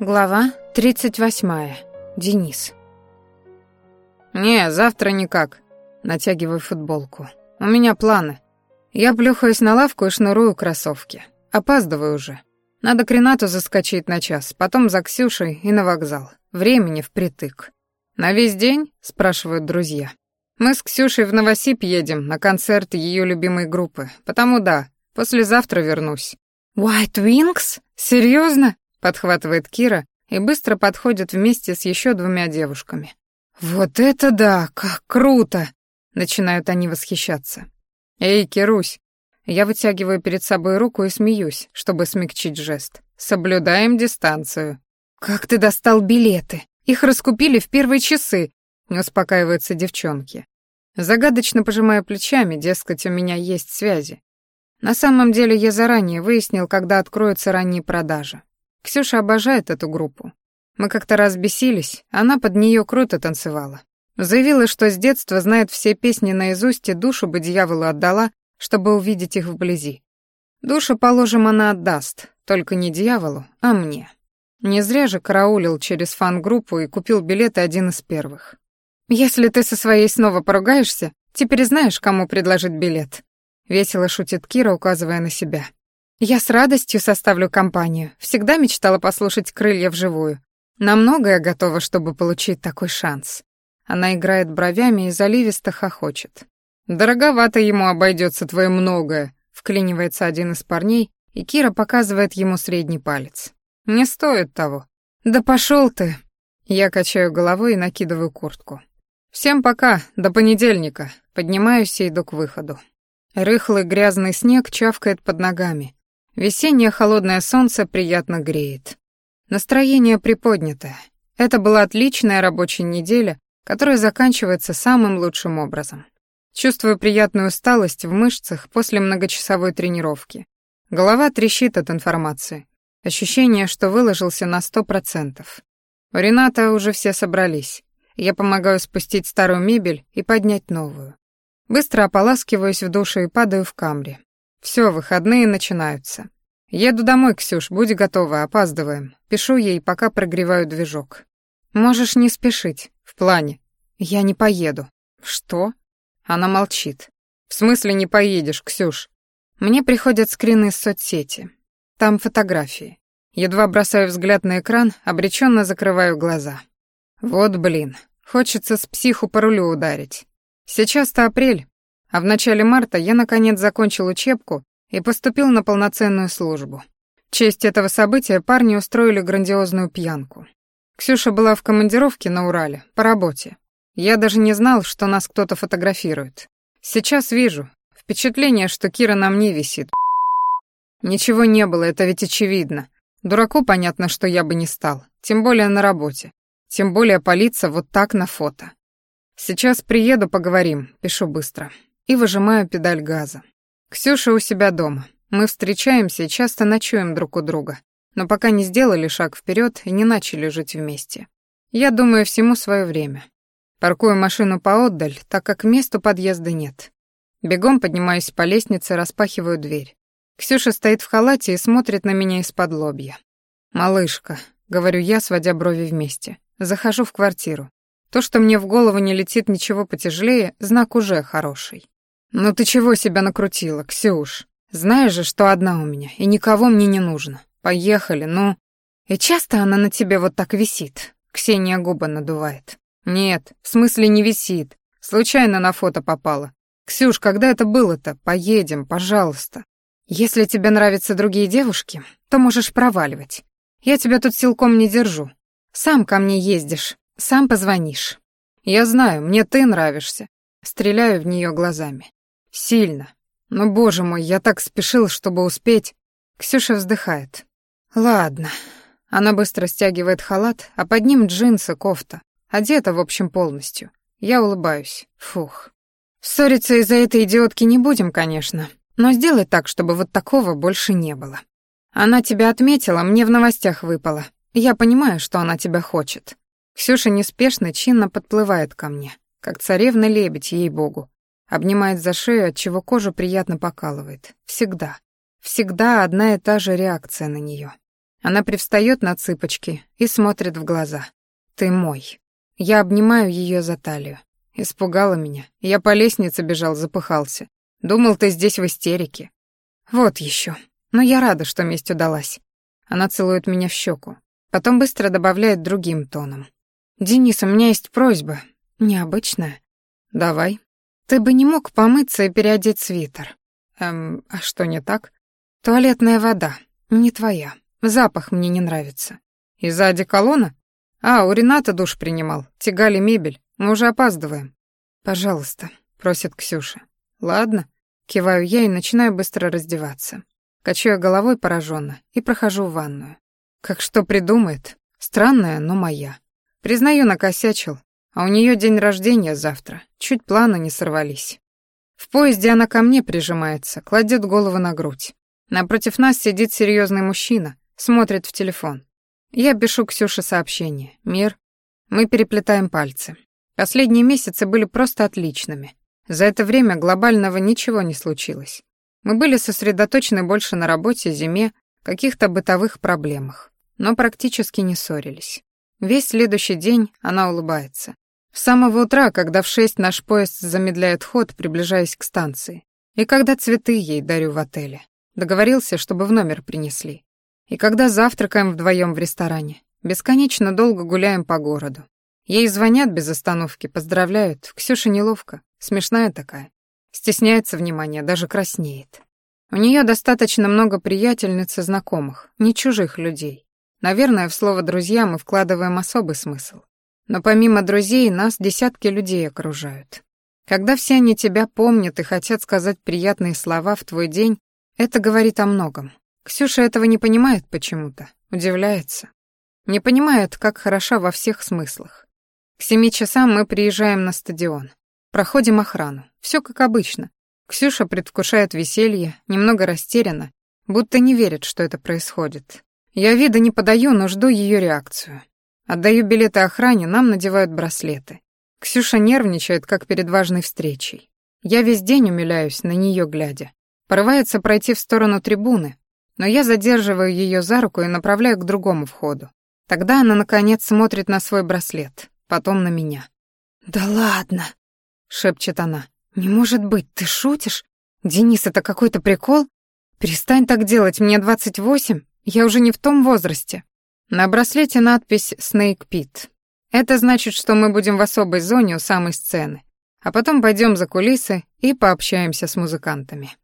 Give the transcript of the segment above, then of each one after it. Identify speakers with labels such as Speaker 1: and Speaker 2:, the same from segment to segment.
Speaker 1: Глава 38. Денис.
Speaker 2: «Не, завтра никак», — натягиваю футболку. «У меня планы. Я плюхаюсь на лавку и шнурую кроссовки. Опаздываю уже. Надо к Ренату заскочить на час, потом за Ксюшей и на вокзал. Времени впритык». «На весь день?» — спрашивают друзья. «Мы с Ксюшей в Новосиб едем на концерт ее любимой группы, потому да, послезавтра вернусь».
Speaker 1: «White Wings? Серьезно?
Speaker 2: Подхватывает Кира и быстро подходит вместе с еще двумя девушками.
Speaker 1: «Вот это да! Как круто!» — начинают они восхищаться.
Speaker 2: «Эй, Кирусь!» Я вытягиваю перед собой руку и смеюсь, чтобы смягчить жест. «Соблюдаем дистанцию».
Speaker 1: «Как ты достал билеты? Их раскупили в первые часы!» — не успокаиваются девчонки.
Speaker 2: Загадочно пожимая плечами, дескать, у меня есть связи. На самом деле я заранее выяснил, когда откроются ранние продажи. Ксюша обожает эту группу. Мы как-то раз бесились, она под нее круто танцевала. Заявила, что с детства знает все песни наизусть и душу бы дьяволу отдала, чтобы увидеть их вблизи. Душу, положим, она отдаст, только не дьяволу, а мне. Не зря же караулил через фан-группу и купил билеты один из первых.
Speaker 1: «Если ты со своей снова поругаешься, теперь знаешь, кому предложить билет», — весело шутит Кира, указывая на себя. Я с радостью составлю компанию. Всегда мечтала послушать крылья вживую. На многое готова, чтобы получить такой шанс. Она играет бровями и заливисто хохочет.
Speaker 2: «Дороговато ему обойдется твое многое», — вклинивается один из парней, и Кира показывает ему средний палец. «Не стоит того».
Speaker 1: «Да пошел ты!»
Speaker 2: Я качаю головой и накидываю куртку. «Всем пока, до понедельника». Поднимаюсь и иду к выходу. Рыхлый грязный снег чавкает под ногами, Весеннее холодное солнце приятно греет. Настроение приподнятое. Это была отличная рабочая неделя, которая заканчивается самым лучшим образом. Чувствую приятную усталость в мышцах после многочасовой тренировки. Голова трещит от информации. Ощущение, что выложился на сто процентов. У Рената уже все собрались. Я помогаю спустить старую мебель и поднять новую. Быстро ополаскиваюсь в душе и падаю в камре. Все, выходные начинаются. Еду домой, Ксюш, будь готова, опаздываем. Пишу ей, пока прогреваю движок.
Speaker 1: Можешь не спешить.
Speaker 2: В плане.
Speaker 1: Я не поеду.
Speaker 2: Что? Она молчит. В смысле не поедешь, Ксюш?
Speaker 1: Мне приходят скрины из соцсети. Там фотографии.
Speaker 2: Едва бросаю взгляд на экран, обреченно закрываю глаза. Вот блин, хочется с психу по рулю ударить. Сейчас-то апрель, а в начале марта я наконец закончил учебку и поступил на полноценную службу. В честь этого события парни устроили грандиозную пьянку. Ксюша была в командировке на Урале, по работе. Я даже не знал, что нас кто-то фотографирует. Сейчас вижу. Впечатление, что Кира на мне висит. Ничего не было, это ведь очевидно. Дураку понятно, что я бы не стал. Тем более на работе. Тем более палиться вот так на фото. Сейчас приеду, поговорим, пишу быстро и выжимаю педаль газа. Ксюша у себя дома. Мы встречаемся и часто ночуем друг у друга, но пока не сделали шаг вперед и не начали жить вместе. Я думаю, всему свое время. Паркую машину поотдаль, так как месту подъезда нет. Бегом поднимаюсь по лестнице, распахиваю дверь. Ксюша стоит в халате и смотрит на меня из-под лобья. «Малышка», — говорю я, сводя брови вместе. Захожу в квартиру. То, что мне в голову не летит ничего потяжелее, знак уже хороший. «Ну ты чего себя накрутила, Ксюш? Знаешь же, что одна у меня, и никого мне не нужно. Поехали, ну...» «И часто она на тебе вот так висит?» Ксения губы надувает. «Нет, в смысле не висит. Случайно на фото попала. Ксюш, когда это было-то? Поедем, пожалуйста. Если тебе нравятся другие девушки, то можешь проваливать. Я тебя тут силком не держу. Сам ко мне ездишь, сам позвонишь. Я знаю, мне ты нравишься. Стреляю в нее глазами. Сильно. Но, боже мой, я так спешил, чтобы успеть. Ксюша вздыхает. Ладно. Она быстро стягивает халат, а под ним джинсы, кофта. Одета, в общем, полностью. Я улыбаюсь. Фух. Ссориться из-за этой идиотки не будем, конечно. Но сделай так, чтобы вот такого больше не было. Она тебя отметила, мне в новостях выпало. Я понимаю, что она тебя хочет. Ксюша неспешно, чинно подплывает ко мне, как царевна-лебедь, ей-богу. Обнимает за шею, отчего кожа приятно покалывает. Всегда. Всегда одна и та же реакция на нее.
Speaker 1: Она привстает на цыпочки и смотрит в глаза. «Ты мой». Я обнимаю ее за талию. Испугала меня. Я по лестнице бежал, запыхался. Думал, ты здесь в истерике. Вот еще. Но я рада, что месть удалась. Она целует меня в щеку. Потом быстро добавляет другим тоном. «Денис, у меня есть просьба. Необычная. Давай. Ты бы не мог помыться и переодеть свитер. Эм, а что не так? Туалетная вода. Не твоя. Запах мне не нравится. Из-за одеколона? А, у Рената душ принимал. Тягали мебель. Мы уже опаздываем. Пожалуйста, просит Ксюша. Ладно. Киваю я и начинаю быстро раздеваться. Качаю головой пораженно и прохожу в ванную. Как что придумает? Странная, но моя. Признаю, накосячил. А у нее день рождения завтра. Чуть планы не сорвались. В поезде она ко мне прижимается, кладет голову на грудь. Напротив нас сидит серьезный мужчина, смотрит в телефон. Я пишу Ксюше сообщение. «Мир». Мы переплетаем пальцы. Последние месяцы были просто отличными. За это время глобального ничего не случилось. Мы были сосредоточены больше на работе, зиме, каких-то бытовых проблемах, но практически не ссорились. Весь следующий день она улыбается. С самого утра, когда в шесть наш поезд замедляет ход, приближаясь к станции, и когда цветы ей дарю в отеле. Договорился, чтобы в номер принесли. И когда завтракаем вдвоем в ресторане, бесконечно долго гуляем по городу. Ей звонят без остановки, поздравляют. Ксюша неловко, смешная такая. Стесняется внимания, даже краснеет. У нее достаточно много приятельниц и знакомых, не чужих людей. Наверное, в слово «друзья» мы вкладываем особый смысл. Но помимо друзей нас десятки людей окружают. Когда все они тебя помнят и хотят сказать приятные слова в твой день, это говорит о многом. Ксюша этого не понимает почему-то, удивляется. Не понимает, как хороша во всех смыслах. К семи часам мы приезжаем на стадион. Проходим охрану. Все как обычно. Ксюша предвкушает веселье, немного растеряна, будто не верит, что это происходит. Я вида не подаю, но жду ее реакцию. Отдаю билеты охране, нам надевают браслеты. Ксюша нервничает, как перед важной встречей. Я весь день умиляюсь, на нее глядя. Порывается пройти в сторону трибуны, но я задерживаю ее за руку и направляю к другому входу. Тогда она, наконец, смотрит на свой браслет, потом на меня. «Да ладно!» — шепчет она. «Не может быть, ты шутишь? Денис, это какой-то прикол? Перестань так делать, мне двадцать восемь, я уже не в том возрасте». На браслете надпись «Снейк Пит». Это значит, что мы будем в особой зоне у самой сцены, а потом пойдем за кулисы и пообщаемся с музыкантами.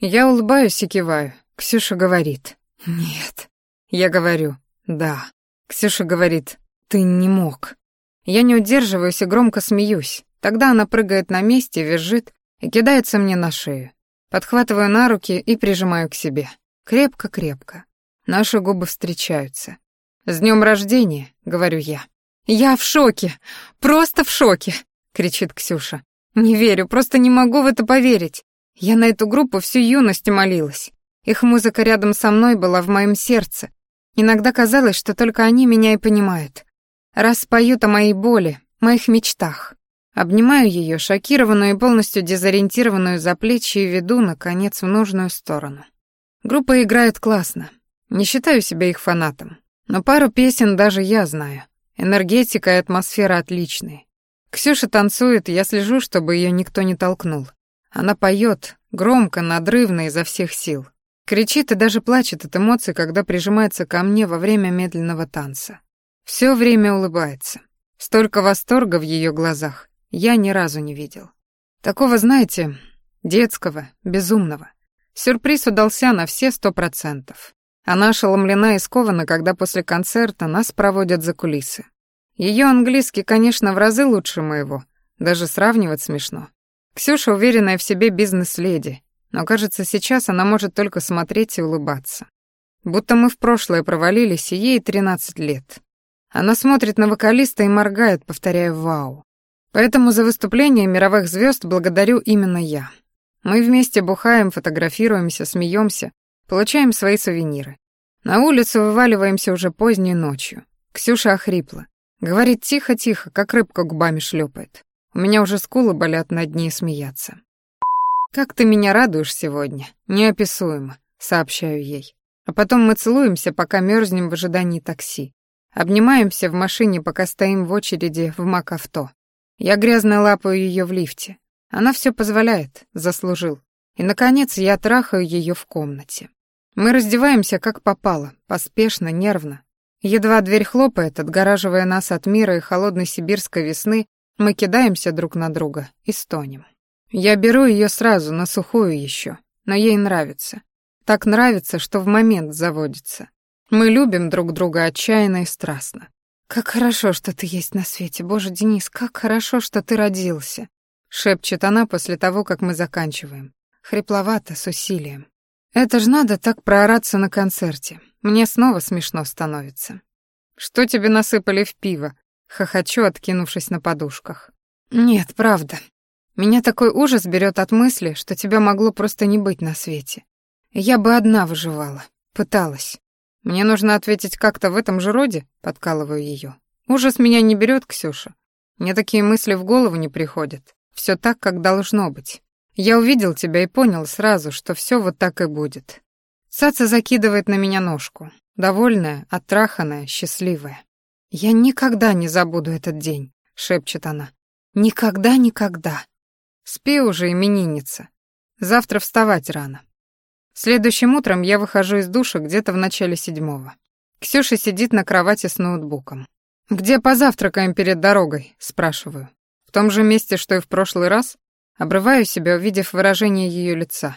Speaker 1: Я улыбаюсь и киваю. Ксюша говорит «Нет». Я говорю «Да». Ксюша говорит «Ты не мог». Я не удерживаюсь и громко смеюсь. Тогда она прыгает на месте, визжит и кидается мне на шею. Подхватываю на руки и прижимаю к себе. Крепко-крепко. Наши губы встречаются. «С днем рождения», — говорю я. «Я в шоке! Просто в шоке!» — кричит Ксюша. «Не верю, просто не могу в это поверить. Я на эту группу всю юность молилась. Их музыка рядом со мной была в моем сердце. Иногда казалось, что только они меня и понимают. Раз поют о моей боли, моих мечтах. Обнимаю ее, шокированную и полностью дезориентированную за плечи и веду, наконец, в нужную сторону. Группа играет классно. Не считаю себя их фанатом. Но пару песен даже я знаю. Энергетика и атмосфера отличные. Ксюша танцует, я слежу, чтобы ее никто не толкнул. Она поет, громко, надрывно, изо всех сил. Кричит и даже плачет от эмоций, когда прижимается ко мне во время медленного танца. Все время улыбается. Столько восторга в ее глазах я ни разу не видел. Такого, знаете, детского, безумного. Сюрприз удался на все сто процентов. Она ошеломлена и скована, когда после концерта нас проводят за кулисы. Ее английский, конечно, в разы лучше моего, даже сравнивать смешно. Ксюша уверенная в себе бизнес-леди, но, кажется, сейчас она может только смотреть и улыбаться. Будто мы в прошлое провалились, и ей 13 лет. Она смотрит на вокалиста и моргает, повторяя «Вау». Поэтому за выступление мировых звезд благодарю именно я. Мы вместе бухаем, фотографируемся, смеемся, получаем свои сувениры. На улицу вываливаемся уже поздней ночью. Ксюша охрипла. Говорит тихо-тихо, как рыбка губами шлепает. У меня уже скулы болят над ней смеяться. «Как ты меня радуешь сегодня, неописуемо», — сообщаю ей. А потом мы целуемся, пока мерзнем в ожидании такси. Обнимаемся в машине, пока стоим в очереди в МакАвто. Я грязно лапаю ее в лифте. Она все позволяет, заслужил. И, наконец, я трахаю ее в комнате. Мы раздеваемся как попало, поспешно, нервно. Едва дверь хлопает, отгораживая нас от мира и холодной сибирской весны, мы кидаемся друг на друга и стонем. Я беру ее сразу, на сухую еще, но ей нравится. Так нравится, что в момент заводится. Мы любим друг друга отчаянно и страстно. «Как хорошо, что ты есть на свете, Боже, Денис, как хорошо, что ты родился», — шепчет она после того, как мы заканчиваем. Хрипловато, с усилием. «Это ж надо так проораться на концерте. Мне снова смешно становится». «Что тебе насыпали в пиво?» — хохочу, откинувшись на подушках. «Нет, правда. Меня такой ужас берет от мысли, что тебя могло просто не быть на свете. Я бы одна выживала. Пыталась. Мне нужно ответить как-то в этом же роде, подкалываю ее. Ужас меня не берет, Ксюша. Мне такие мысли в голову не приходят. Все так, как должно быть. Я увидел тебя и понял сразу, что все вот так и будет. Саца закидывает на меня ножку, довольная, оттраханная, счастливая. «Я никогда не забуду этот день», — шепчет она. «Никогда, никогда. Спи уже, именинница. Завтра вставать рано. Следующим утром я выхожу из душа где-то в начале седьмого. Ксюша сидит на кровати с ноутбуком. «Где позавтракаем перед дорогой?» — спрашиваю. «В том же месте, что и в прошлый раз?» Обрываю себя, увидев выражение ее лица.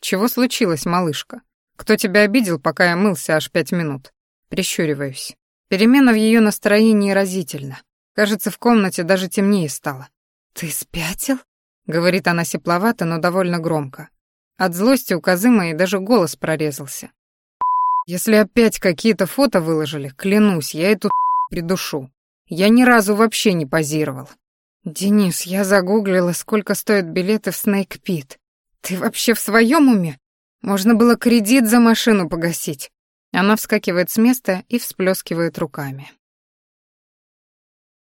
Speaker 1: «Чего случилось, малышка? Кто тебя обидел, пока я мылся аж пять минут?» Прищуриваюсь. Перемена в ее настроении разительна. Кажется, в комнате даже темнее стало. «Ты спятил?» — говорит она сепловато, но довольно громко. От злости у козы моей даже голос прорезался. Если опять какие-то фото выложили, клянусь, я эту придушу. Я ни разу вообще не позировал. Денис, я загуглила, сколько стоят билеты в Снейк Пит. Ты вообще в своем уме? Можно было кредит за машину погасить. Она вскакивает с места и всплескивает руками.